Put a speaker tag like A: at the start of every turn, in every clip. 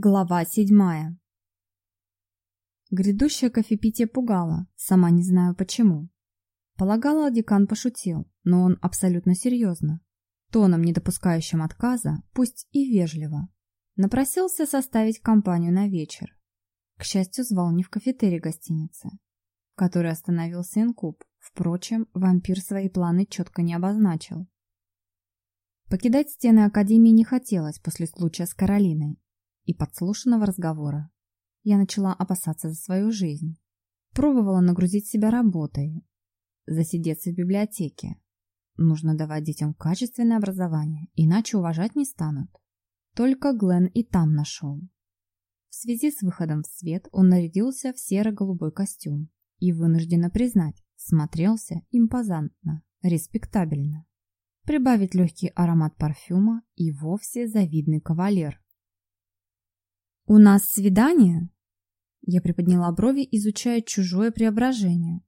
A: Глава седьмая. Грядущее кофепитие пугало, сама не знаю почему. Полагала, декан пошутил, но он абсолютно серьезно. Тоном, не допускающим отказа, пусть и вежливо. Напросился составить компанию на вечер. К счастью, звал не в кафетерий гостиницы, в которой остановился инкуб. Впрочем, вампир свои планы четко не обозначил. Покидать стены Академии не хотелось после случая с Каролиной, и подслушанного разговора. Я начала опасаться за свою жизнь. Пробовала нагрузить себя работой, засидеться в библиотеке. Нужно давать детям качественное образование, иначе уважать не станут. Только Глен и там нашел. В связи с выходом в свет он нарядился в серо-голубой костюм и, вынужденно признать, смотрелся импозантно, респектабельно. Прибавить легкий аромат парфюма и вовсе завидный кавалер. «У нас свидание?» Я приподняла брови, изучая чужое преображение.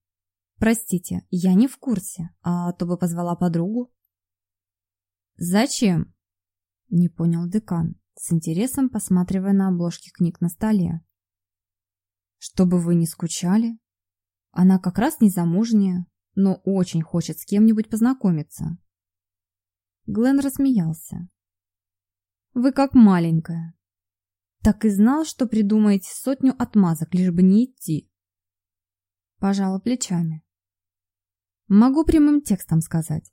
A: «Простите, я не в курсе, а то бы позвала подругу». «Зачем?» Не понял декан, с интересом посматривая на обложки книг на столе. «Чтобы вы не скучали. Она как раз не замужняя, но очень хочет с кем-нибудь познакомиться». Глен рассмеялся. «Вы как маленькая. Так и знал, что придумаете сотню отмазок, лишь бы не идти. Пожала плечами. Могу прямым текстом сказать.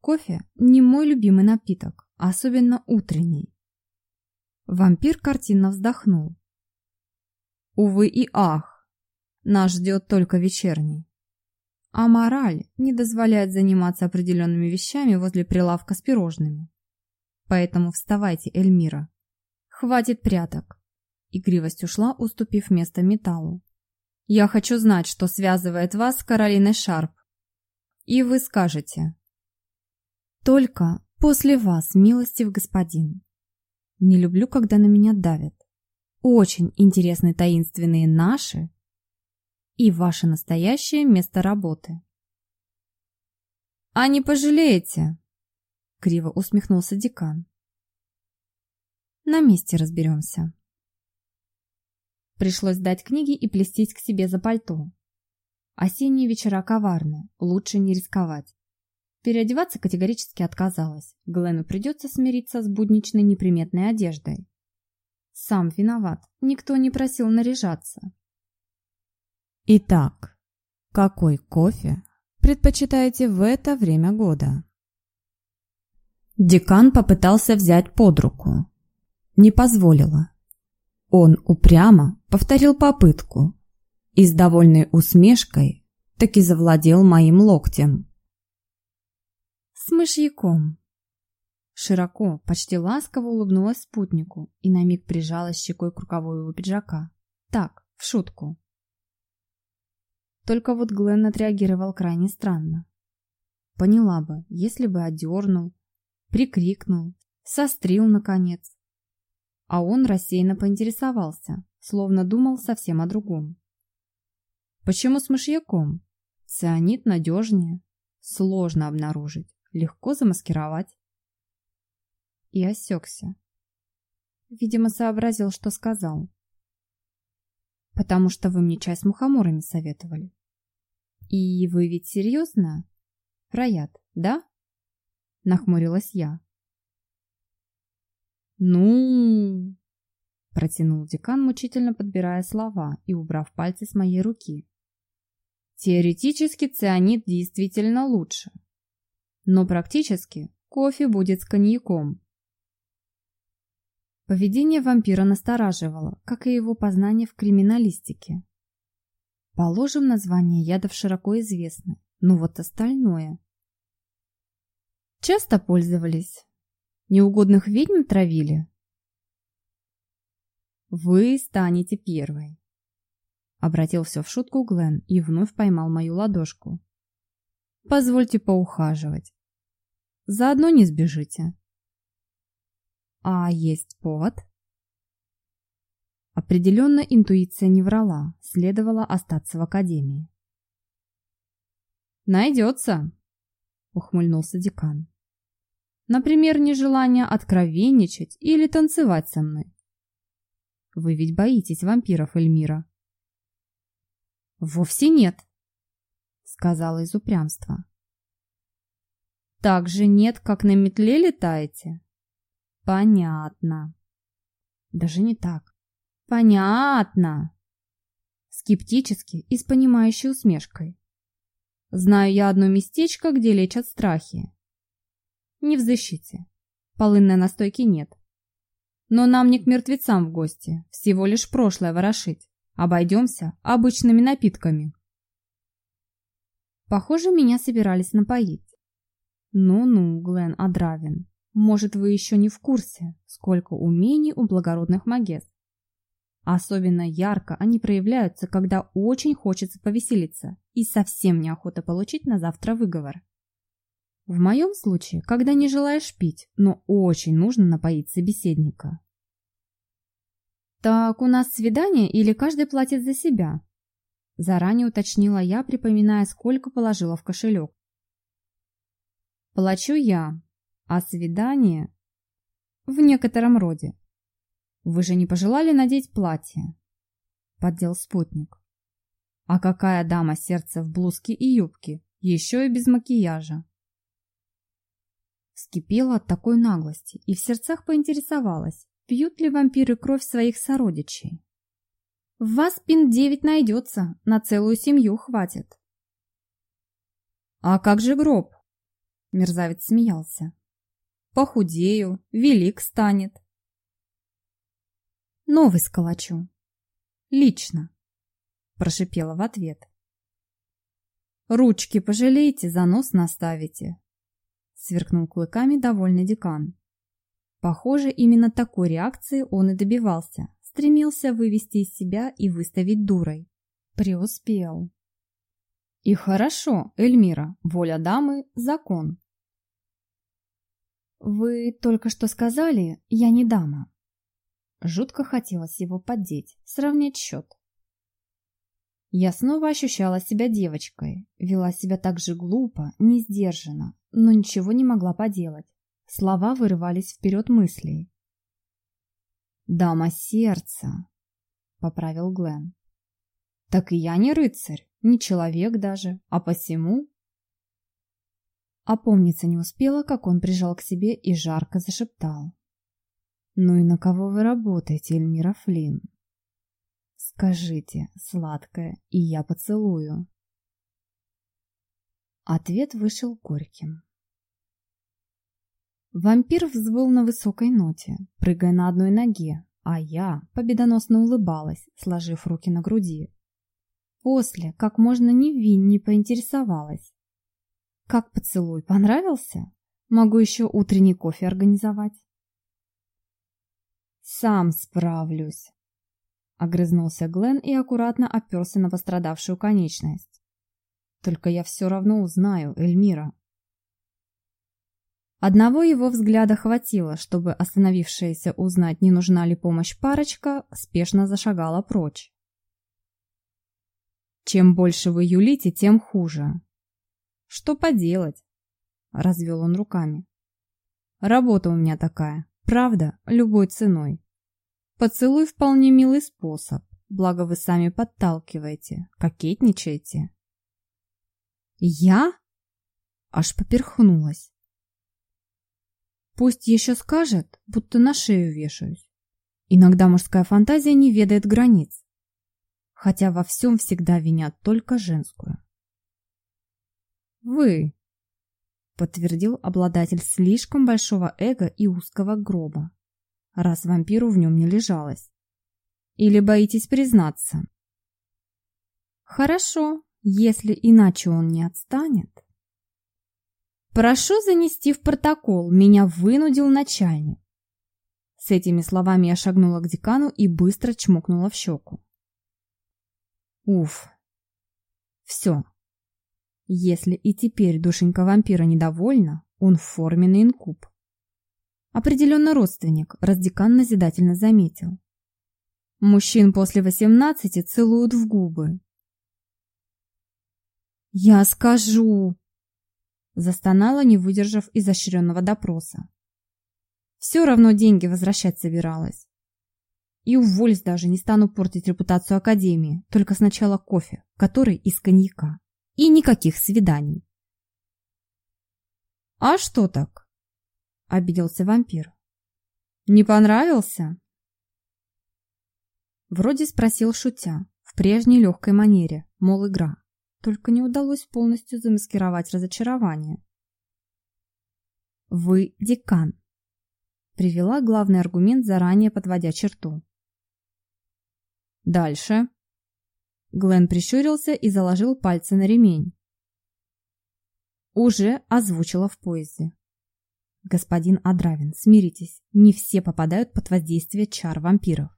A: Кофе не мой любимый напиток, особенно утренний. Вампир картинно вздохнул. Увы и ах, нас ждет только вечерний. А мораль не дозволяет заниматься определенными вещами возле прилавка с пирожными. Поэтому вставайте, Эльмира. Хватит пряток. Игривость ушла, уступив место металлу. Я хочу знать, что связывает вас с Каролиной Шарп. И вы скажете. Только после вас, милостив господин. Не люблю, когда на меня давят. Очень интересны таинственные наши и ваше настоящее место работы. А не пожалеете? Криво усмехнулся декан. На месте разберемся. Пришлось дать книги и плестись к себе за пальто. Осенние вечера коварны, лучше не рисковать. Переодеваться категорически отказалась. Глену придется смириться с будничной неприметной одеждой. Сам виноват, никто не просил наряжаться.
B: Итак, какой кофе предпочитаете в это время года? Декан попытался взять под руку, не позволила. Он упрямо повторил попытку и с довольной усмешкой таки завладел моим локтем.
A: С мышьяком. Широко, почти ласково улыбнулась спутнику и на миг прижалась щекой к рукаву его пиджака. Так, в шутку. Только вот Глен отреагировал крайне странно. Поняла бы, если бы одернул, прикрикнул, сострил, наконец а он рассеянно поинтересовался, словно думал совсем о другом. Почему с мышьяком? Цианид надежнее, сложно обнаружить, легко замаскировать. И осекся. Видимо, сообразил, что сказал. Потому что вы мне чай с мухоморами советовали. И вы ведь серьезно? Раят, да? Нахмурилась я. «Ну...» – протянул декан, мучительно подбирая слова и убрав пальцы с моей руки. «Теоретически цианид действительно лучше, но практически кофе будет с коньяком». Поведение вампира настораживало, как и его познание в криминалистике. Положим, название ядов широко известны, но вот остальное. Часто пользовались Неугодных ведьм травили? Вы станете первой. Обратил все в шутку Глен и вновь поймал мою ладошку. Позвольте поухаживать. Заодно не сбежите. А есть повод? Определенно интуиция не врала, следовало остаться в академии. «Найдется», — ухмыльнулся декан. Например, нежелание откровенничать или танцевать со мной. Вы ведь боитесь вампиров, Эльмира. Вовсе нет, сказала из упрямства. Так же нет, как на метле летаете? Понятно. Даже не так. Понятно. Скептически и с понимающей усмешкой. Знаю я одно местечко, где лечат страхи. Не в защите. Полынной настойки нет. Но нам не к мертвецам в гости, всего лишь прошлое ворошить. Обойдемся обычными напитками. Похоже, меня собирались напоить. Ну-ну, Глен Адравин, может, вы еще не в курсе, сколько умений у благородных магес. Особенно ярко они проявляются, когда очень хочется повеселиться и совсем неохота получить на завтра выговор. В моем случае, когда не желаешь пить, но очень нужно напоить собеседника. «Так у нас свидание или каждый платит за себя?» Заранее уточнила я, припоминая, сколько положила в кошелек. «Плачу я, а свидание...» «В некотором роде. Вы же не пожелали надеть платье?» Поддел спутник. «А какая дама сердца в блузке и юбке, еще и без макияжа?» Вскипела от такой наглости и в сердцах поинтересовалась, пьют ли вампиры кровь своих сородичей. В вас пин девять найдется, на целую семью хватит. А как же гроб? Мерзавец смеялся. Похудею, велик станет. Новый сколочу. Лично. Прошипела в ответ. Ручки пожалейте, за нос наставите. Сверкнул клыками довольный декан. Похоже, именно такой реакции он и добивался. Стремился вывести из себя и выставить дурой. Преуспел. И хорошо, Эльмира, воля дамы – закон. Вы только что сказали, я не дама. Жутко хотелось его поддеть, сравнять счет. Я снова ощущала себя девочкой, вела себя так же глупо, не сдержанно, но ничего не могла поделать. Слова вырывались вперед мыслей. «Дама сердца», — поправил Глен. «Так и я не рыцарь, не человек даже, а посему...» Опомниться не успела, как он прижал к себе и жарко зашептал. «Ну и на кого вы работаете, Эльмира Флинн? Скажите, сладкое, и я поцелую». Ответ вышел горьким. Вампир взвыл на высокой ноте, прыгая на одной ноге, а я победоносно улыбалась, сложив руки на груди. После, как можно невиннее поинтересовалась. Как поцелуй, понравился? Могу еще утренний кофе организовать. Сам справлюсь. Огрызнулся Глен и аккуратно оперся на пострадавшую конечность. Только я все равно узнаю Эльмира. Одного его взгляда хватило, чтобы остановившаяся узнать, не нужна ли помощь парочка, спешно зашагала прочь. «Чем больше вы юлите, тем хуже». «Что поделать?» — развел он руками. «Работа у меня такая, правда, любой ценой. Поцелуй вполне милый способ, благо вы сами подталкиваете, кокетничаете». «Я?» Аж поперхнулась. Пусть еще скажет, будто на шею вешаюсь. Иногда мужская фантазия не ведает границ. Хотя во всем всегда винят только женскую. «Вы», — подтвердил обладатель слишком большого эго и узкого гроба, раз вампиру в нем не лежалось. «Или боитесь признаться?» «Хорошо, если иначе он не отстанет». Прошу занести в протокол, меня вынудил начальник. С этими словами я шагнула к декану и быстро чмокнула в щеку. Уф. Все. Если и теперь душенька вампира недовольна, он форменный инкуб. Определенно родственник, раз декан назидательно заметил. Мужчин после восемнадцати целуют в губы. «Я скажу!» Застонала, не выдержав изощренного допроса. Все равно деньги возвращать собиралась. И уволюсь даже, не стану портить репутацию Академии. Только сначала кофе, который из коньяка. И никаких свиданий. «А что так?» — обиделся вампир. «Не понравился?» Вроде спросил шутя, в прежней легкой манере, мол, игра. Только не удалось полностью замаскировать разочарование. «Вы декан», — привела главный аргумент, заранее подводя черту. «Дальше». Глен прищурился и заложил пальцы на ремень. Уже озвучила в поезде. Господин Адравин, смиритесь, не все попадают под воздействие чар вампиров.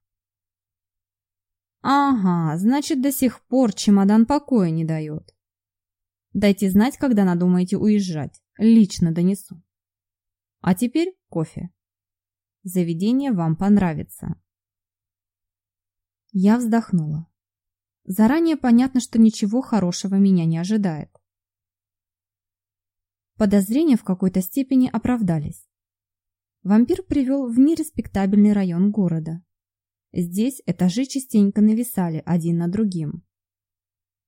A: Ага, значит, до сих пор чемодан покоя не дает. Дайте знать, когда надумаете уезжать. Лично донесу. А теперь кофе. Заведение вам понравится. Я вздохнула. Заранее понятно, что ничего хорошего меня не ожидает. Подозрения в какой-то степени оправдались. Вампир привел в нереспектабельный район города. Здесь этажи частенько нависали один над другим.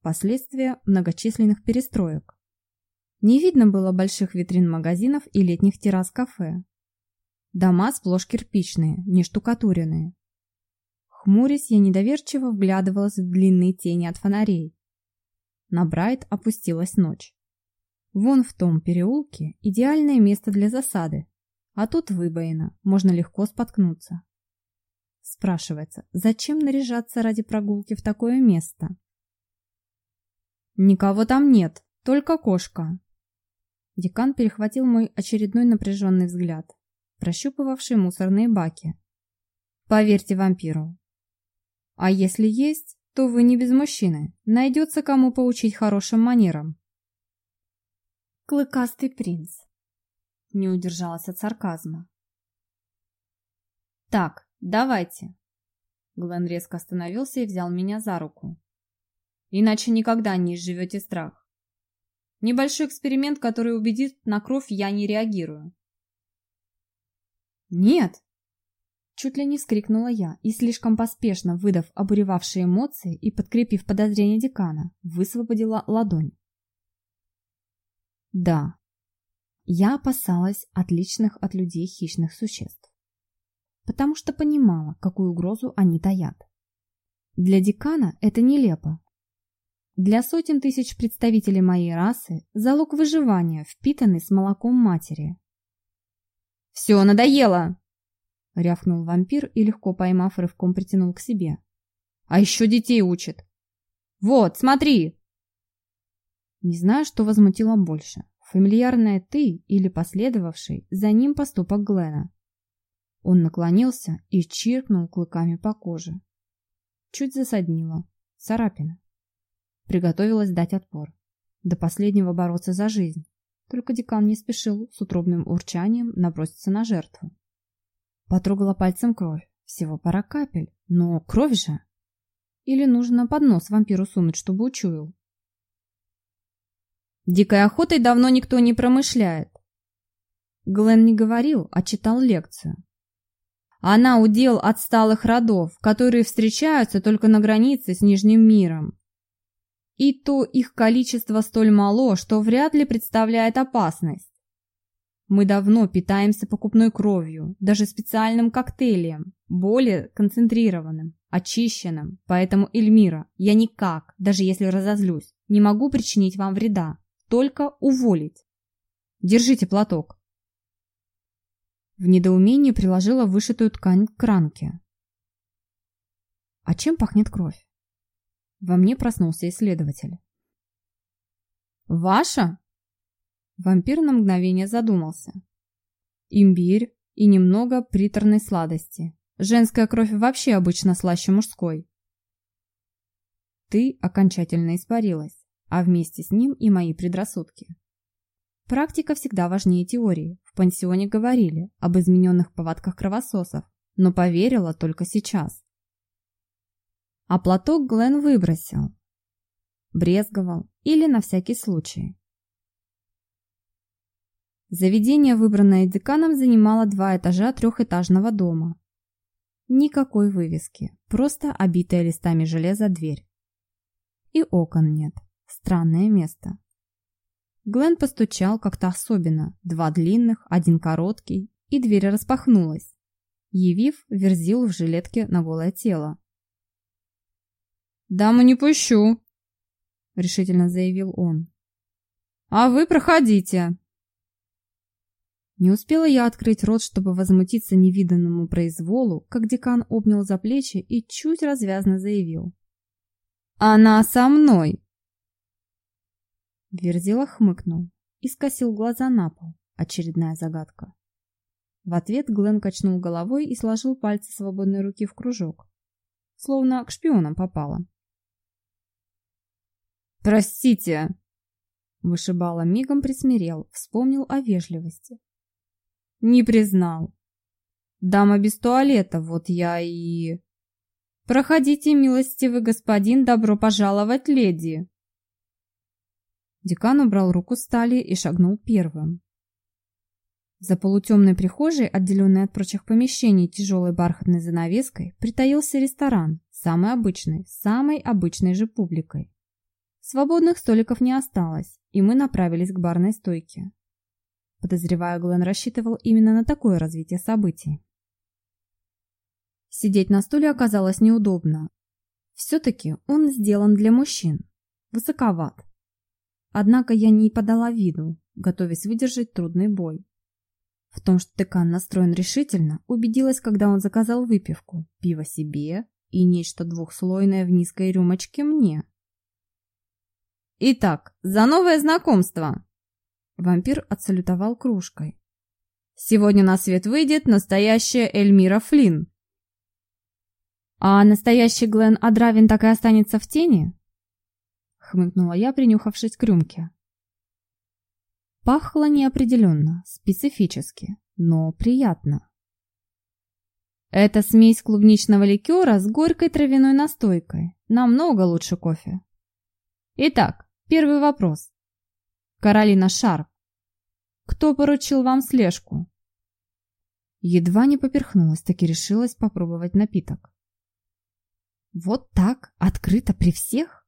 A: Последствия многочисленных перестроек. Не видно было больших витрин магазинов и летних террас кафе. Дома сплошь кирпичные, не штукатуренные. Хмурясь, я недоверчиво вглядывалась в длинные тени от фонарей. На Брайт опустилась ночь. Вон в том переулке идеальное место для засады, а тут выбоина, можно легко споткнуться. Спрашивается, зачем наряжаться ради прогулки в такое место? Никого там нет, только кошка. Декан перехватил мой очередной напряженный взгляд, прощупывавший мусорные баки. Поверьте вампиру. А если есть, то вы не без мужчины. Найдется кому поучить хорошим манерам. Клыкастый принц. Не удержалась от сарказма. Так, давайте. Глен резко остановился и взял меня за руку. Иначе никогда не изживете страх. Небольшой эксперимент, который убедит, на кровь я не реагирую. Нет! Чуть ли не скрикнула я и, слишком поспешно выдав обуревавшие эмоции и подкрепив подозрение декана, высвободила ладонь. Да, я опасалась отличных от людей хищных существ, потому что понимала, какую угрозу они таят. Для декана это нелепо. Для сотен тысяч представителей моей расы залог выживания, впитанный с молоком матери. «Все, надоело!» — рявкнул вампир и, легко поймав, рывком притянул к себе. «А еще детей учит! Вот, смотри!» Не знаю, что возмутило больше. Фамильярное «ты» или последовавший за ним поступок Глена. Он наклонился и чиркнул клыками по коже. Чуть засаднило. Царапина. Приготовилась дать отпор. До последнего бороться за жизнь. Только декан не спешил с утробным урчанием наброситься на жертву. Потрогала пальцем кровь. Всего пара капель. Но кровь же! Или нужно под нос вампиру сунуть, чтобы учуял? Дикой охотой давно никто не промышляет. Глен не говорил, а читал лекцию. Она удел отсталых родов, которые встречаются только на границе с Нижним миром. И то их количество столь мало, что вряд ли представляет опасность. Мы давно питаемся покупной кровью, даже специальным коктейлем, более концентрированным, очищенным. Поэтому, Эльмира, я никак, даже если разозлюсь, не могу причинить вам вреда только уволить. Держите платок. В недоумении приложила вышитую ткань к ранке. А чем пахнет кровь? Во мне проснулся исследователь. Ваша? Вампир на мгновение задумался. Имбирь и немного приторной сладости. Женская кровь вообще обычно слаще мужской. Ты окончательно испарилась а вместе с ним и мои предрассудки. Практика всегда важнее теории. В пансионе говорили об измененных повадках кровососов, но поверила только сейчас. А платок Глен выбросил. Брезговал или на всякий случай. Заведение, выбранное деканом, занимало два этажа трехэтажного дома. Никакой вывески, просто обитая листами железа дверь. И окон нет. Странное место. Глен постучал как-то особенно. Два длинных, один короткий, и дверь распахнулась, явив верзил в жилетке на голое тело.
B: «Даму не пущу», — решительно заявил он. «А вы проходите».
A: Не успела я открыть рот, чтобы возмутиться невиданному произволу, как декан обнял за плечи и чуть развязно заявил.
B: «Она со мной!»
A: Верзила хмыкнул и скосил глаза на пол. Очередная загадка. В ответ Глен качнул головой и сложил пальцы свободной руки в кружок. Словно к шпионам попало.
B: «Простите!»
A: Вышибала мигом присмирел, вспомнил о вежливости.
B: «Не признал. Дама без туалета, вот я и...» «Проходите, милостивый господин, добро пожаловать, леди!»
A: Декан убрал руку стали и шагнул первым. За полутемной прихожей, отделенной от прочих помещений тяжелой бархатной занавеской, притаился ресторан, самый обычный, самой обычной же публикой. Свободных столиков не осталось, и мы направились к барной стойке. Подозреваю, Глен рассчитывал именно на такое развитие событий. Сидеть на стуле оказалось неудобно. Все-таки он сделан для мужчин. Высоковат. Однако я не подала виду, готовясь выдержать трудный бой. В том, что декан настроен решительно, убедилась, когда он заказал выпивку, пиво себе и нечто двухслойное в низкой рюмочке мне.
B: «Итак, за новое знакомство!»
A: Вампир отсалютовал кружкой.
B: «Сегодня на свет выйдет настоящая Эльмира Флинн!»
A: «А настоящий Глен Адравин так и останется в тени?» Хмыкнула я, принюхавшись к рюмке. Пахло неопределенно, специфически, но приятно. Это смесь клубничного ликера с горькой травяной настойкой. Намного лучше кофе. Итак, первый вопрос. Каролина Шарп. Кто поручил вам слежку? Едва не поперхнулась, так и решилась попробовать напиток. Вот так, открыто при всех?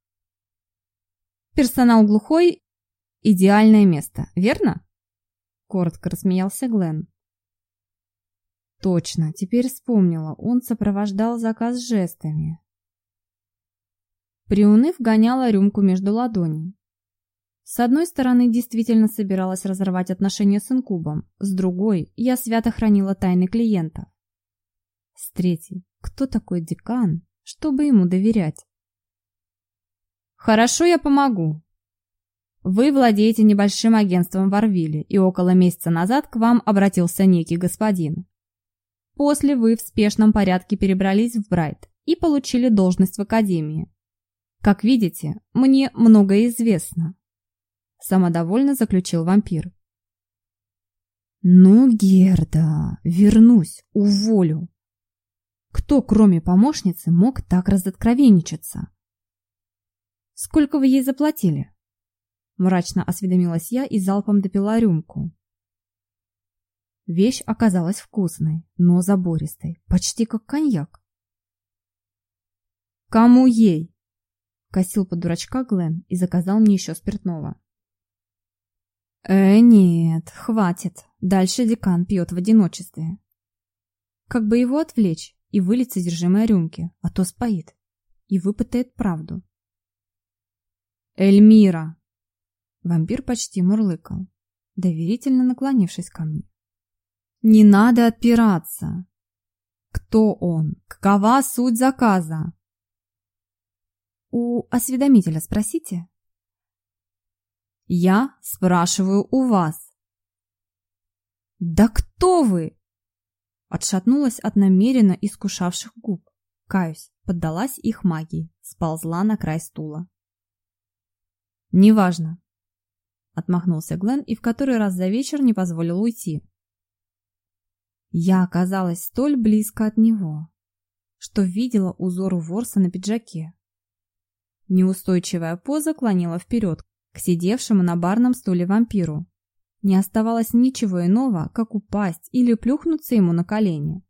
A: Персонал глухой – идеальное место, верно? Коротко рассмеялся Глен. Точно, теперь вспомнила, он сопровождал заказ жестами. Приуныв, гоняла рюмку между ладоней. С одной стороны, действительно собиралась разорвать отношения с инкубом, с другой, я свято хранила тайны клиентов. С третьей, кто такой декан, чтобы ему доверять?
B: Хорошо, я помогу. Вы владеете небольшим агентством в Орвиле, и около месяца назад к вам обратился некий господин. После вы в спешном порядке перебрались в Брайт и получили должность в академии. Как видите, мне многое известно. Самодовольно заключил вампир.
A: Ну, Герда, вернусь, уволю. Кто, кроме помощницы, мог так разоткровенничаться? «Сколько вы ей заплатили?» Мрачно осведомилась я и залпом допила рюмку. Вещь оказалась вкусной, но забористой, почти как коньяк.
B: «Кому ей?»
A: Косил под дурачка Глен и заказал мне еще спиртного. «Э, нет, хватит. Дальше декан пьет в одиночестве. Как бы его отвлечь и вылить содержимое рюмки, а то споит и выпытает правду.
B: Эльмира!»
A: Вампир почти мурлыкал, доверительно наклонившись ко мне. «Не надо отпираться! Кто он? Какова суть заказа?» «У осведомителя спросите?» «Я спрашиваю у вас». «Да кто вы?» Отшатнулась от намеренно искушавших губ. Каюсь, поддалась их магии, сползла на край стула. «Неважно», — отмахнулся Глен и в который раз за вечер не позволил уйти. Я оказалась столь близко от него, что видела узор ворса на пиджаке. Неустойчивая поза клонила вперед к сидевшему на барном стуле вампиру. Не оставалось ничего иного, как упасть или плюхнуться ему на колени.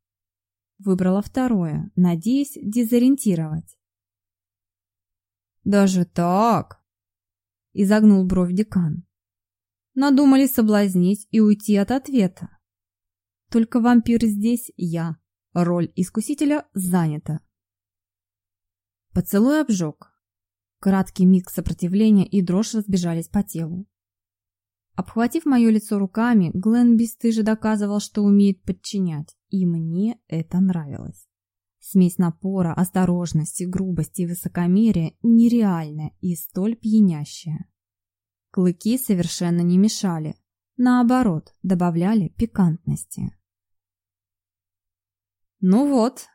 A: Выбрала второе, надеясь дезориентировать. «Даже так?» – изогнул бровь декан. Надумали соблазнить и уйти от ответа. Только вампир здесь я. Роль искусителя занята. Поцелуй обжег. Краткий миг сопротивления и дрожь разбежались по телу. Обхватив мое лицо руками, Глен бесстыже доказывал, что умеет подчинять, и мне это нравилось. Смесь напора, осторожности, грубости и высокомерия нереальная и столь пьянящая. Клыки совершенно не мешали, наоборот, добавляли пикантности. «Ну вот»,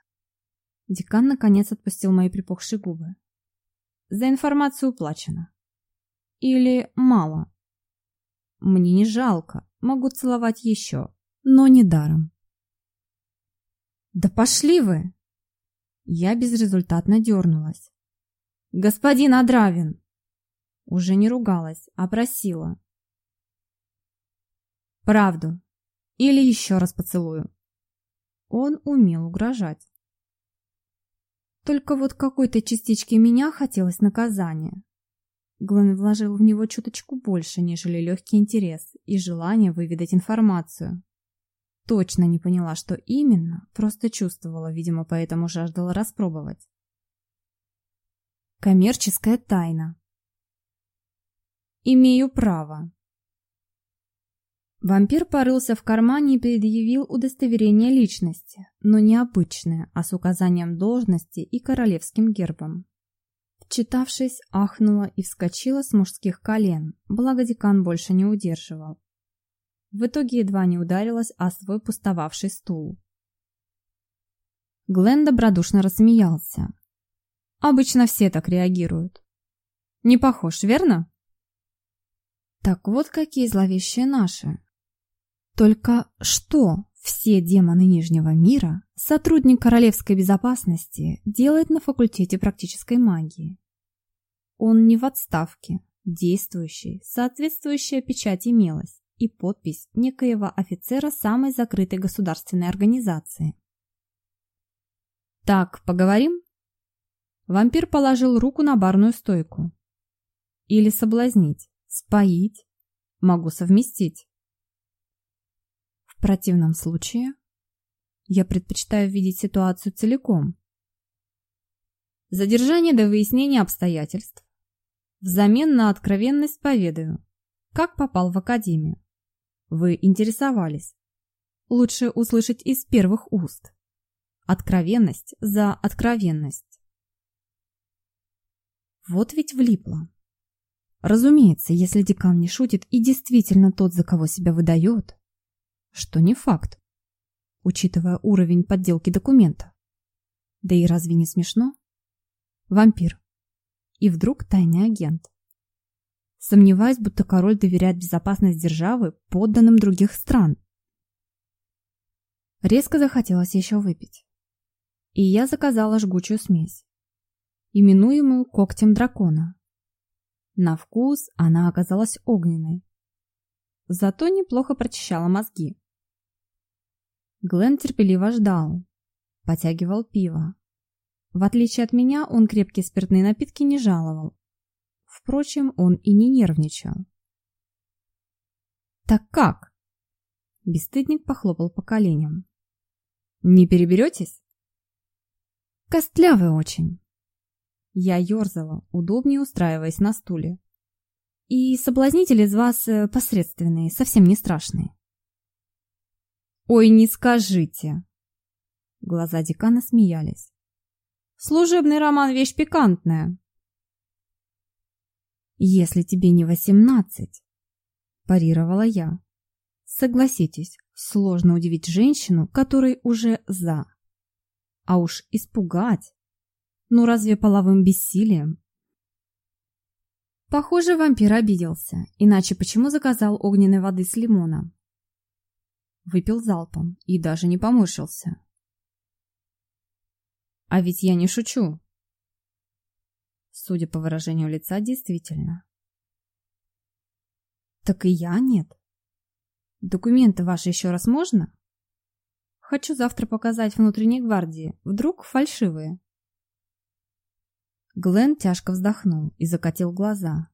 A: Декан наконец отпустил мои припухшие губы. За информацию уплачено. Или мало. Мне не жалко, могу целовать еще, но не даром. Да пошли вы! Я безрезультатно дернулась. Господин Адравин! Уже не ругалась, а просила. Правду. Или еще раз поцелую. Он умел угрожать. Только вот какой-то частичке меня хотелось наказания. Глен вложил в него чуточку больше, нежели легкий интерес и желание выведать информацию. Точно не поняла, что именно, просто чувствовала, видимо, поэтому жаждала распробовать. Коммерческая тайна. Имею право. Вампир порылся в кармане и предъявил удостоверение личности, но не обычное, а с указанием должности и королевским гербом. Вчитавшись, ахнула и вскочила с мужских колен, благо декан больше не удерживал. В итоге едва не ударилась о свой пустовавший стул. Глен добродушно рассмеялся. Обычно все так реагируют. Не похож, верно? Так вот какие зловещие наши. Только что все демоны Нижнего мира сотрудник Королевской безопасности делает на факультете практической магии. Он не в отставке, действующий, соответствующая печать имелась и подпись некоего офицера самой закрытой государственной организации. «Так, поговорим?» Вампир положил руку на барную стойку. «Или соблазнить, споить, могу совместить» противном случае я предпочитаю видеть ситуацию целиком. Задержание до выяснения обстоятельств. Взамен на откровенность поведаю, как попал в академию. Вы интересовались. Лучше услышать из первых уст. Откровенность за откровенность. Вот ведь влипло. Разумеется, если декан не шутит и действительно тот, за кого себя выдает, что не факт, учитывая уровень подделки документа. Да и разве не смешно? Вампир. И вдруг тайный агент. Сомневаюсь, будто король доверяет безопасность державы подданным других стран. Резко захотелось еще выпить. И я заказала жгучую смесь, именуемую когтем дракона. На вкус она оказалась огненной. Зато неплохо прочищала мозги. Глен терпеливо ждал. Потягивал пиво. В отличие от меня, он крепкие спиртные напитки не жаловал. Впрочем, он и не нервничал. «Так как?» Бесстыдник похлопал по коленям. «Не переберетесь?» «Костлявый очень». Я ерзала, удобнее устраиваясь на стуле. «И соблазнители из вас э, посредственные, совсем не страшные». «Ой, не скажите!» Глаза декана смеялись. «Служебный роман — вещь пикантная!» «Если тебе не восемнадцать», — парировала я. «Согласитесь, сложно удивить женщину, которой уже за. А уж испугать. Ну разве половым бессилием?» Похоже, вампир обиделся, иначе почему заказал огненной воды с лимоном? Выпил залпом и даже не поморщился. А ведь я не шучу. Судя по выражению лица, действительно. Так и я нет. Документы ваши еще раз можно? Хочу завтра показать внутренней гвардии. Вдруг фальшивые. Глен тяжко вздохнул и закатил глаза.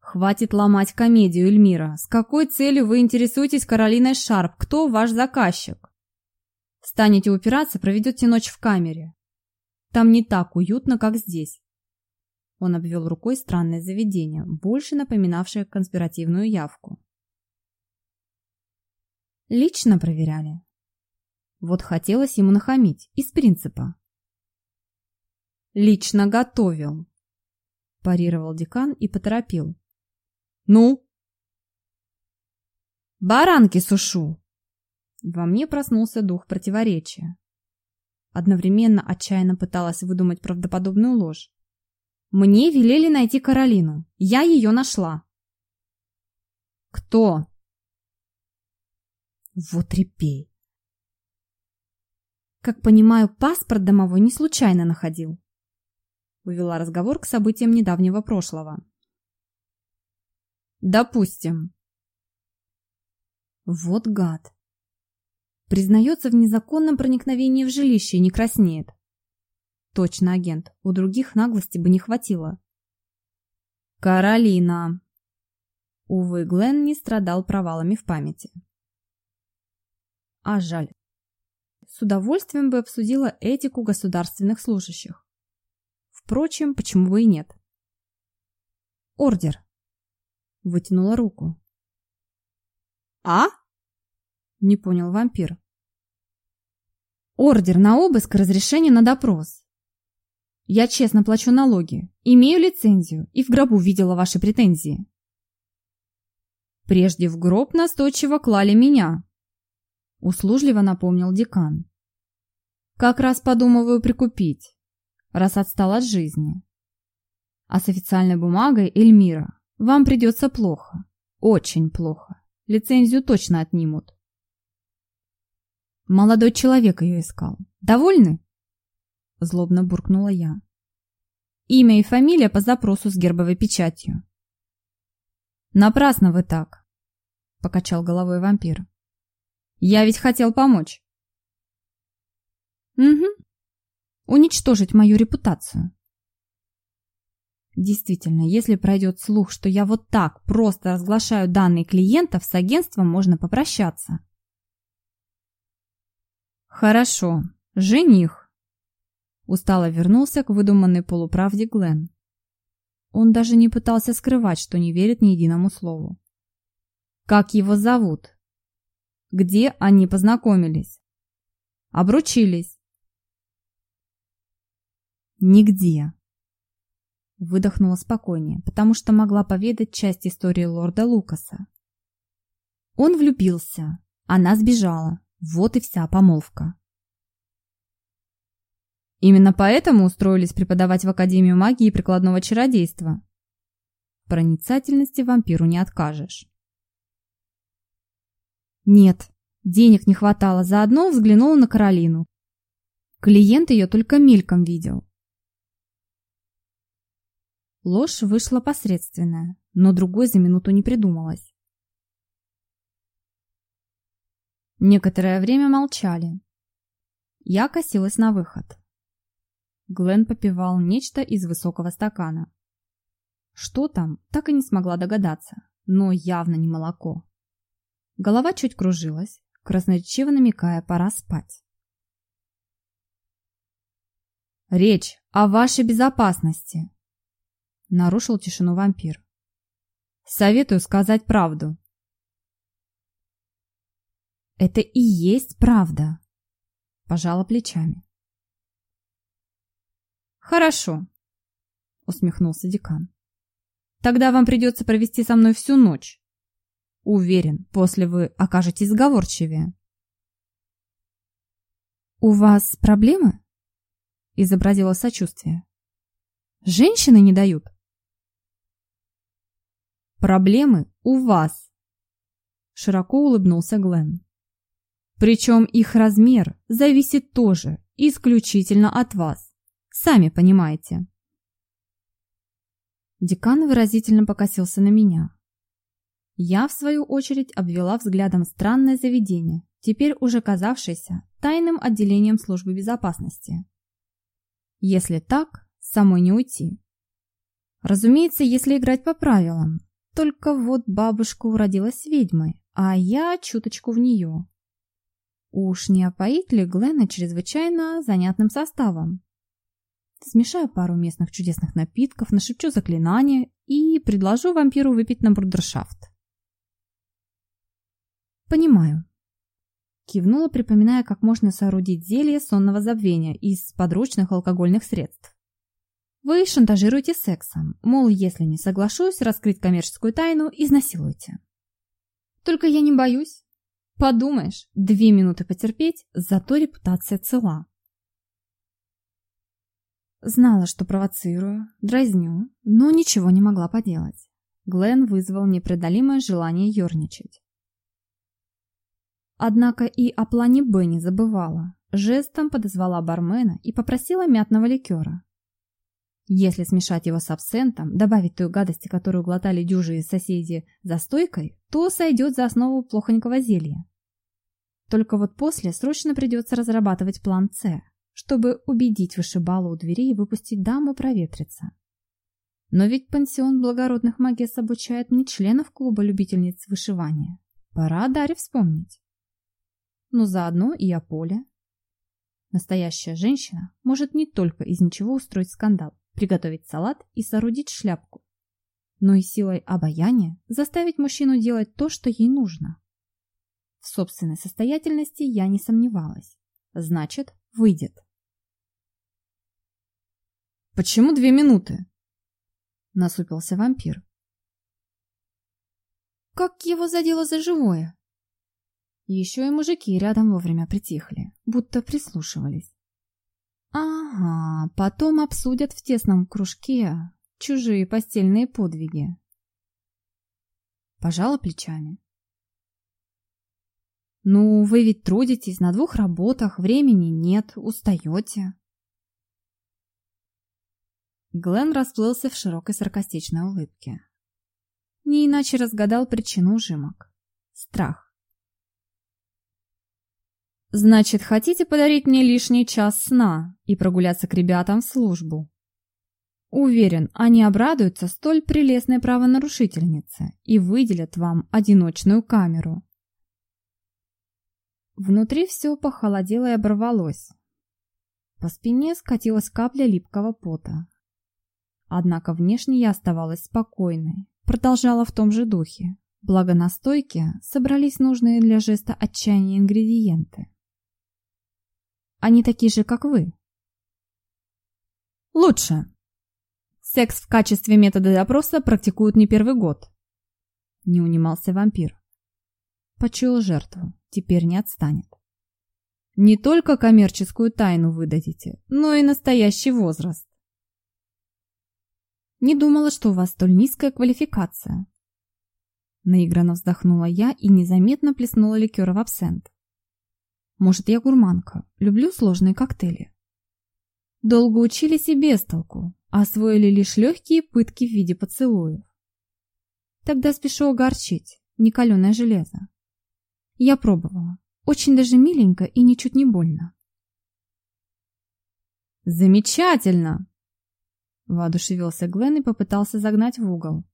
A: «Хватит ломать комедию, Эльмира. С какой целью вы интересуетесь Каролиной Шарп? Кто ваш заказчик? Станете упираться, проведете ночь в камере. Там не так уютно, как здесь». Он обвел рукой странное заведение, больше напоминавшее конспиративную явку. Лично проверяли. Вот хотелось ему нахамить, из принципа. Лично готовил, парировал декан и поторопил. Ну? Баранки сушу. Во мне проснулся дух противоречия. Одновременно отчаянно пыталась выдумать правдоподобную ложь. Мне велели найти Каролину. Я ее нашла. Кто? Вот репей. Как понимаю, паспорт домовой не случайно находил. Увела разговор к событиям недавнего прошлого. Допустим. Вот гад. Признается в незаконном проникновении в жилище и не краснеет. Точно, агент. У других наглости бы не хватило. Каролина. Увы, Глен не страдал провалами в памяти. А жаль. С удовольствием бы обсудила этику государственных служащих. Впрочем, почему бы и нет? Ордер. Вытянула руку. «А?» — не понял вампир. «Ордер на обыск и разрешение на допрос. Я честно плачу налоги, имею лицензию и в гробу видела ваши претензии». «Прежде в гроб настойчиво клали меня», — услужливо напомнил декан. «Как раз подумываю прикупить, раз отстал от жизни. А с официальной бумагой Эльмира вам придется плохо. Очень плохо. Лицензию точно отнимут. Молодой человек ее искал. Довольны? Злобно буркнула я. Имя и фамилия по запросу с гербовой печатью. Напрасно вы так, покачал головой вампир. Я ведь хотел помочь. Угу. Уничтожить мою репутацию. Действительно, если пройдет слух, что я вот так просто разглашаю данные клиентов, с агентством можно попрощаться. Хорошо, жених. Устало вернулся к выдуманной полуправде Глен. Он даже не пытался скрывать, что не верит ни единому слову. Как его зовут? Где они познакомились? Обручились? Нигде. Выдохнула спокойнее, потому что могла поведать часть истории лорда Лукаса. Он влюбился, она сбежала. Вот и вся помолвка. Именно поэтому устроились преподавать в Академию магии и прикладного чародейства. Проницательности вампиру не откажешь. Нет, денег не хватало, заодно взглянула на Каролину. Клиент ее только мельком видел. Ложь вышла посредственная, но другой за минуту не придумалось. Некоторое время молчали. Я косилась на выход. Глен попивал нечто из высокого стакана. Что там, так и не смогла догадаться, но явно не молоко. Голова чуть кружилась, красноречиво намекая, пора спать. «Речь о вашей безопасности», Нарушил тишину вампир. Советую сказать правду. Это и есть правда. Пожала плечами. Хорошо, усмехнулся декан. Тогда вам придется провести со мной всю ночь. Уверен, после вы окажетесь сговорчивее. У вас проблемы? Изобразила сочувствие. Женщины не дают. Проблемы у вас. Широко улыбнулся Глен. Причем их размер зависит тоже исключительно от вас. Сами понимаете. Декан выразительно покосился на меня. Я, в свою очередь, обвела взглядом странное заведение, теперь уже казавшийся тайным отделением службы безопасности. Если так, самой не уйти. Разумеется, если играть по правилам. Только вот бабушка уродилась ведьмой, а я чуточку в нее. Уж не опоить ли Глена чрезвычайно занятным составом? Смешаю пару местных чудесных напитков, нашепчу заклинание и предложу вампиру выпить на брудершафт. Понимаю. Кивнула, припоминая, как можно соорудить зелье сонного забвения из подручных алкогольных средств. Вы шантажируете сексом, мол, если не соглашусь раскрыть коммерческую тайну, изнасилуйте. Только я не боюсь. Подумаешь, две минуты потерпеть, зато репутация цела. Знала, что провоцирую, дразню, но ничего не могла поделать. Глен вызвал непреодолимое желание ерничать. Однако и о плане Б не забывала. Жестом подозвала бармена и попросила мятного ликера. Если смешать его с абсентом, добавить той гадости, которую глотали дюжи из соседи за стойкой, то сойдет за основу плохонького зелья. Только вот после срочно придется разрабатывать план С, чтобы убедить вышибалу у двери и выпустить даму проветриться. Но ведь пансион благородных магес обучает не членов клуба любительниц вышивания. Пора о Даре вспомнить но заодно и о поле. Настоящая женщина может не только из ничего устроить скандал, приготовить салат и соорудить шляпку, но и силой обаяния заставить мужчину делать то, что ей нужно. В собственной состоятельности я не сомневалась. Значит, выйдет.
B: «Почему две минуты?»
A: Насупился вампир. «Как его задело за живое?» Еще и мужики рядом вовремя притихли, будто прислушивались. Ага, потом обсудят в тесном кружке чужие постельные подвиги. Пожала плечами. Ну, вы ведь трудитесь на двух работах, времени нет, устаете. Глен расплылся в широкой саркастичной улыбке. Не иначе разгадал причину ужимок. Страх. Значит, хотите подарить мне лишний час сна и прогуляться к ребятам в службу? Уверен, они обрадуются столь прелестной правонарушительнице и выделят вам одиночную камеру. Внутри все похолодело и оборвалось. По спине скатилась капля липкого пота. Однако внешне я оставалась спокойной, продолжала в том же духе. Благо на стойке собрались нужные для жеста отчаяния ингредиенты. Они такие же, как вы. Лучше. Секс в качестве метода допроса практикуют не первый год. Не унимался вампир. Почуял жертву, теперь не отстанет. Не только коммерческую тайну выдадите, но и настоящий возраст. Не думала, что у вас столь низкая квалификация. Наигранно вздохнула я и незаметно плеснула ликера в абсент. Может, я гурманка, люблю сложные коктейли. Долго учились и без толку, а освоили лишь легкие пытки в виде поцелуев. Тогда спешу огорчить, не каленое железо. Я пробовала. Очень даже миленько и ничуть не больно.
B: «Замечательно!»
A: Воодушевился Глен и попытался загнать в угол.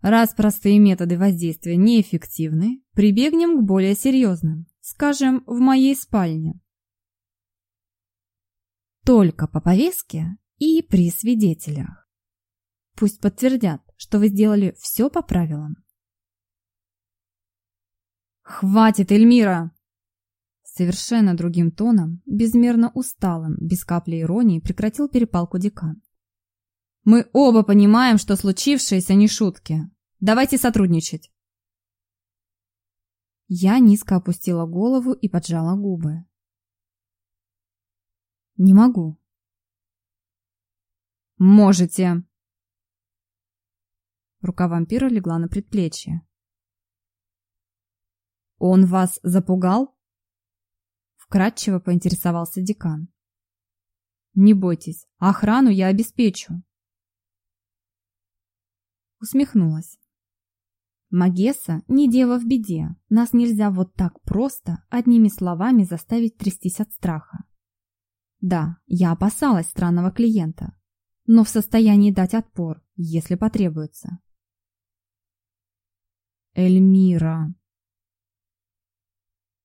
B: «Раз простые методы воздействия неэффективны, прибегнем к более серьезным. Скажем, в моей спальне. Только по повестке и при свидетелях. Пусть подтвердят, что вы сделали все по правилам. «Хватит, Эльмира!» Совершенно другим тоном, безмерно усталым, без капли иронии, прекратил перепалку декан. «Мы оба понимаем, что случившееся не шутки. Давайте сотрудничать.
A: Я низко опустила голову и поджала губы. Не могу.
B: Можете.
A: Рука вампира легла на предплечье.
B: Он вас запугал?
A: Вкратчиво поинтересовался декан.
B: Не бойтесь, охрану я обеспечу.
A: Усмехнулась. Магесса не дева в беде. Нас нельзя вот так просто одними словами заставить трястись от страха. Да, я опасалась странного клиента, но в состоянии дать отпор, если потребуется. Эльмира.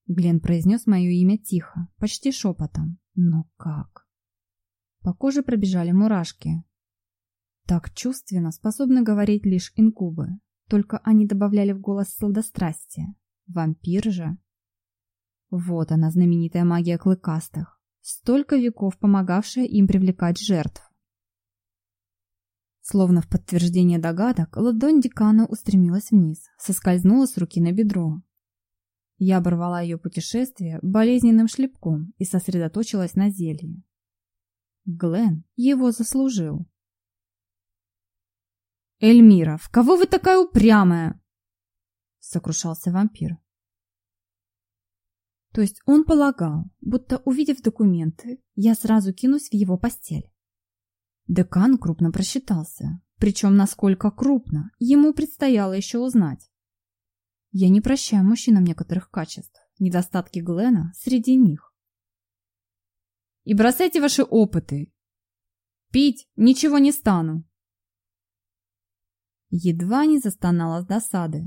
A: Глен произнес мое имя тихо, почти шепотом. Но как? По коже пробежали мурашки. Так чувственно способны говорить лишь инкубы, только они добавляли в голос сладострастие. Вампир же... Вот она, знаменитая магия клыкастых, столько веков помогавшая им привлекать жертв. Словно в подтверждение догадок, ладонь декана устремилась вниз, соскользнула с руки на бедро. Я оборвала ее путешествие болезненным шлепком и сосредоточилась на зелье. Глен его заслужил.
B: «Эльмира, в кого вы такая упрямая?» Сокрушался вампир.
A: То есть он полагал, будто увидев документы, я сразу кинусь в его постель. Декан крупно просчитался, причем насколько крупно, ему предстояло еще узнать. Я не прощаю мужчинам некоторых качеств, недостатки Глена среди них.
B: И бросайте ваши опыты. Пить ничего не стану.
A: Едва не застонала с досады.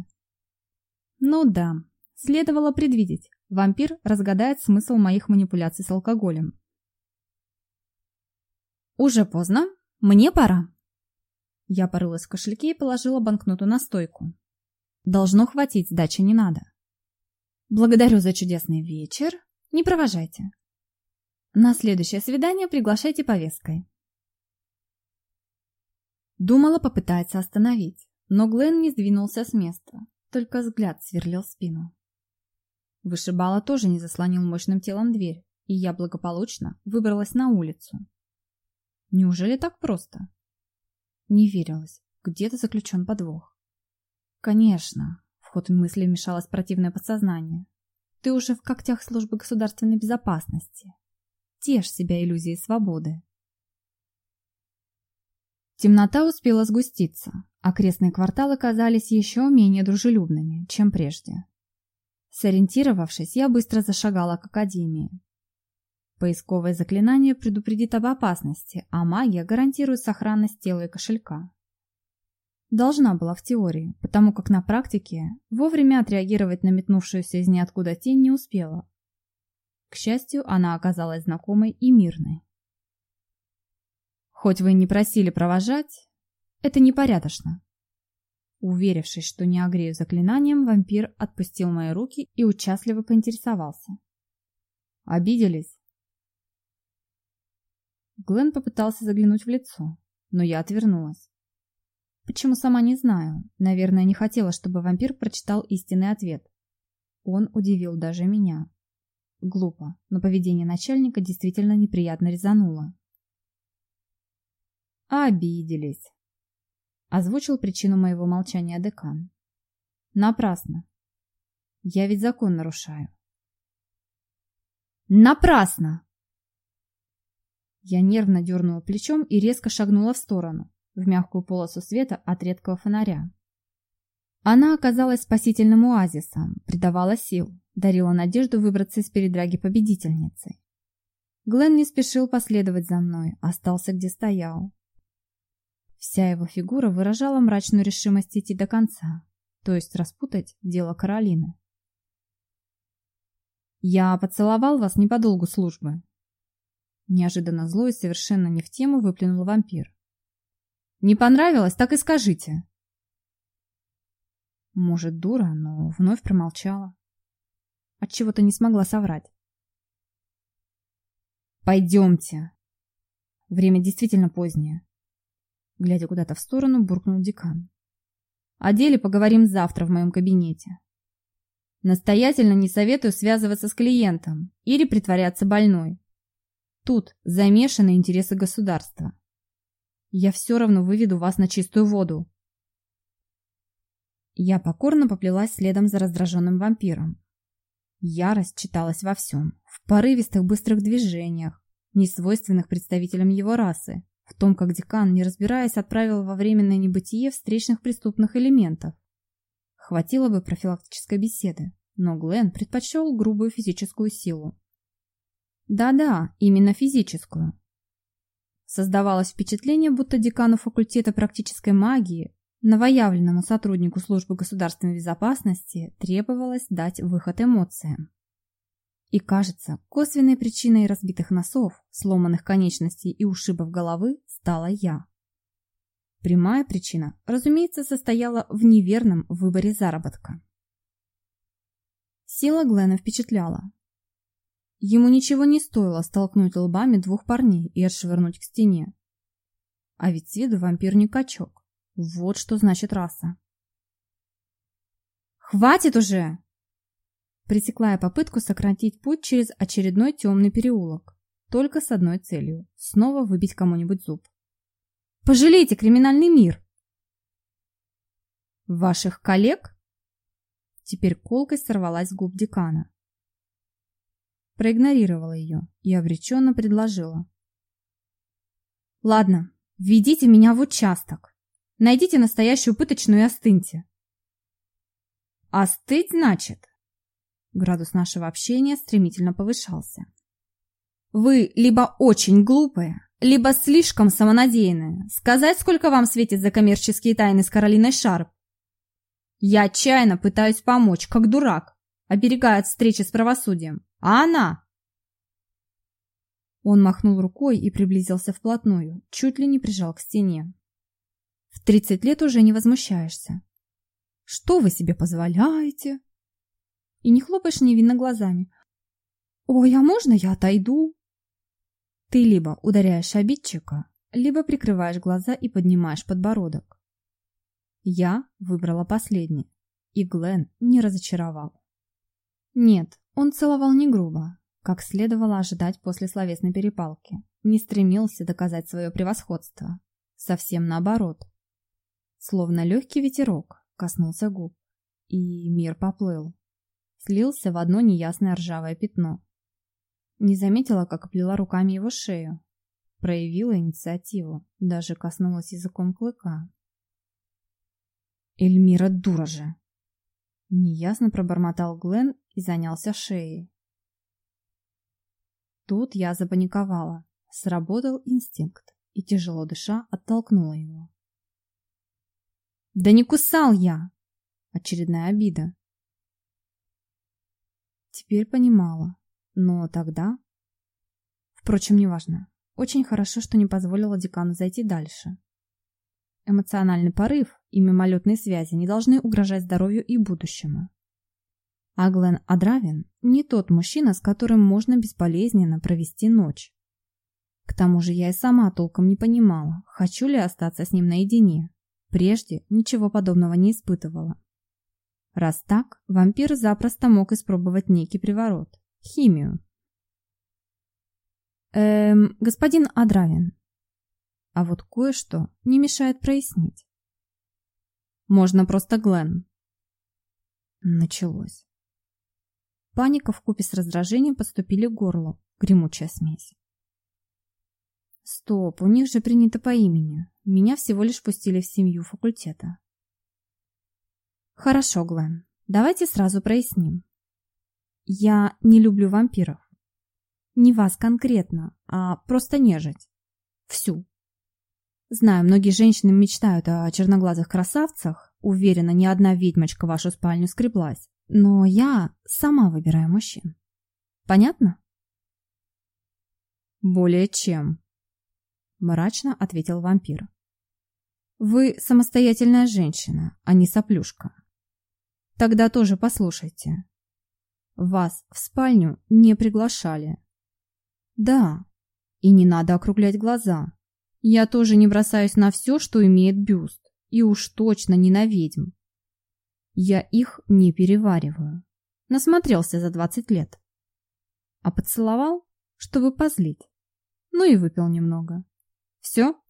A: Ну да, следовало предвидеть. Вампир разгадает смысл моих манипуляций с алкоголем. Уже поздно. Мне пора. Я порылась в кошельке и положила банкноту на стойку. Должно хватить, сдачи не надо. Благодарю за чудесный вечер. Не провожайте. На следующее свидание приглашайте повесткой. Думала попытаться остановить, но Глен не сдвинулся с места, только взгляд сверлил спину. Вышибала тоже не заслонил мощным телом дверь, и я благополучно выбралась на улицу. Неужели так просто? Не верилось, где-то заключен подвох. Конечно, в ход мысли вмешалось противное подсознание. Ты уже в когтях службы государственной безопасности. Тешь себя иллюзией свободы. Темнота успела сгуститься, окрестные кварталы казались еще менее дружелюбными, чем прежде. Сориентировавшись, я быстро зашагала к академии. Поисковое заклинание предупредит об опасности, а магия гарантирует сохранность тела и кошелька. Должна была в теории, потому как на практике вовремя отреагировать на метнувшуюся из ниоткуда тень не успела. К счастью, она оказалась знакомой и мирной. Хоть вы не просили провожать, это непорядочно. Уверившись, что не огрею заклинанием, вампир отпустил мои руки и участливо поинтересовался. Обиделись? Глен попытался заглянуть в лицо, но я отвернулась. Почему сама не знаю. Наверное, не хотела, чтобы вампир прочитал истинный ответ. Он удивил даже меня. Глупо, но поведение начальника действительно неприятно резануло. Обиделись. Озвучил причину моего молчания декан. Напрасно. Я ведь закон нарушаю. Напрасно! Я нервно дернула плечом и резко шагнула в сторону, в мягкую полосу света от редкого фонаря. Она оказалась спасительным оазисом, придавала сил, дарила надежду выбраться из передраги победительницей. Глен не спешил последовать за мной, остался где стоял, Вся его фигура выражала мрачную решимость идти до конца, то есть распутать дело Каролины. «Я поцеловал вас не по долгу службы». Неожиданно злой и совершенно не в тему выплюнул вампир. «Не понравилось, так и скажите». Может, дура, но вновь промолчала. Отчего-то не смогла соврать. «Пойдемте». Время действительно позднее. Глядя куда-то в сторону, буркнул декан. О деле поговорим завтра в моем кабинете. Настоятельно не советую связываться с клиентом или притворяться больной. Тут замешаны интересы государства. Я все равно выведу вас на чистую воду. Я покорно поплелась следом за раздраженным вампиром. Ярость читалась во всем, в порывистых быстрых движениях, несвойственных представителям его расы, в том, как декан, не разбираясь, отправил во временное небытие встречных преступных элементов. Хватило бы профилактической беседы, но Глен предпочел грубую физическую силу. Да-да, именно физическую. Создавалось впечатление, будто декану факультета практической магии, новоявленному сотруднику службы государственной безопасности, требовалось дать выход эмоциям. И кажется, косвенной причиной разбитых носов, сломанных конечностей и ушибов головы стала я. Прямая причина, разумеется, состояла в неверном выборе заработка. Сила Глена впечатляла. Ему ничего не стоило столкнуть лбами двух парней и отшвырнуть к стене. А ведь с виду вампир не качок. Вот что значит раса. «Хватит уже!» Пресекла я попытку сократить путь через очередной темный переулок. Только с одной целью – снова выбить кому-нибудь зуб. Пожалейте криминальный мир. Ваших коллег? Теперь колкость сорвалась с губ декана. Проигнорировала ее и обреченно предложила. Ладно, введите меня в участок. Найдите настоящую пыточную и остыньте. Остыть, значит? Градус нашего общения стремительно повышался. Вы либо очень глупые, либо слишком самонадеянная. Сказать, сколько вам светит за коммерческие тайны с Каролиной Шарп? Я отчаянно пытаюсь помочь, как дурак, оберегая от встречи с правосудием. А она? Он махнул рукой и приблизился вплотную, чуть ли не прижал к стене. В тридцать лет уже не возмущаешься. Что вы себе позволяете? И не хлопаешь невинно глазами. Ой, а можно я отойду? Ты либо ударяешь обидчика, либо прикрываешь глаза и поднимаешь подбородок. Я выбрала последний, и Глен не разочаровал. Нет, он целовал не грубо, как следовало ожидать после словесной перепалки, не стремился доказать свое превосходство. Совсем наоборот. Словно легкий ветерок коснулся губ, и мир поплыл. Слился в одно неясное ржавое пятно. Не заметила, как оплела руками его шею. Проявила инициативу, даже коснулась языком клыка. Эльмира дура же. Неясно пробормотал Глен и занялся шеей. Тут я запаниковала. Сработал инстинкт и, тяжело дыша, оттолкнула его. «Да не кусал я!» Очередная обида. Теперь понимала, но тогда... Впрочем, неважно. Очень хорошо, что не позволила декану зайти дальше. Эмоциональный порыв и мимолетные связи не должны угрожать здоровью и будущему. А Глен Адравин не тот мужчина, с которым можно безболезненно провести ночь. К тому же я и сама толком не понимала, хочу ли остаться с ним наедине. Прежде ничего подобного не испытывала. Раз так, вампир запросто мог испробовать некий приворот химию. Эм, господин Адравин. А вот кое-что не мешает прояснить. Можно просто Глен. Началось. Паника вкупе с раздражением поступили к горлу, гремучая смесь. Стоп, у них же принято по имени. Меня всего лишь пустили в семью факультета. Хорошо, Глен, давайте сразу проясним. Я не люблю вампиров. Не вас конкретно, а просто нежить. Всю. Знаю, многие женщины мечтают о черноглазых красавцах. Уверена, ни одна ведьмочка в вашу спальню скреблась. Но я сама выбираю мужчин. Понятно? Более чем. Мрачно ответил вампир. Вы самостоятельная женщина, а не соплюшка. Тогда тоже послушайте. Вас в спальню не приглашали. Да, и не надо округлять глаза. Я тоже не бросаюсь на все, что имеет бюст, и уж точно не на ведьм. Я их не перевариваю. Насмотрелся за двадцать лет. А поцеловал, чтобы позлить. Ну и выпил немного. Все?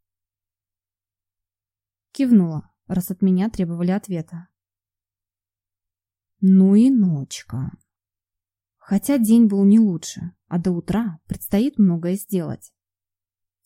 A: Кивнула, раз от меня требовали ответа. Ну и ночка. Хотя день был не лучше, а до утра предстоит многое сделать.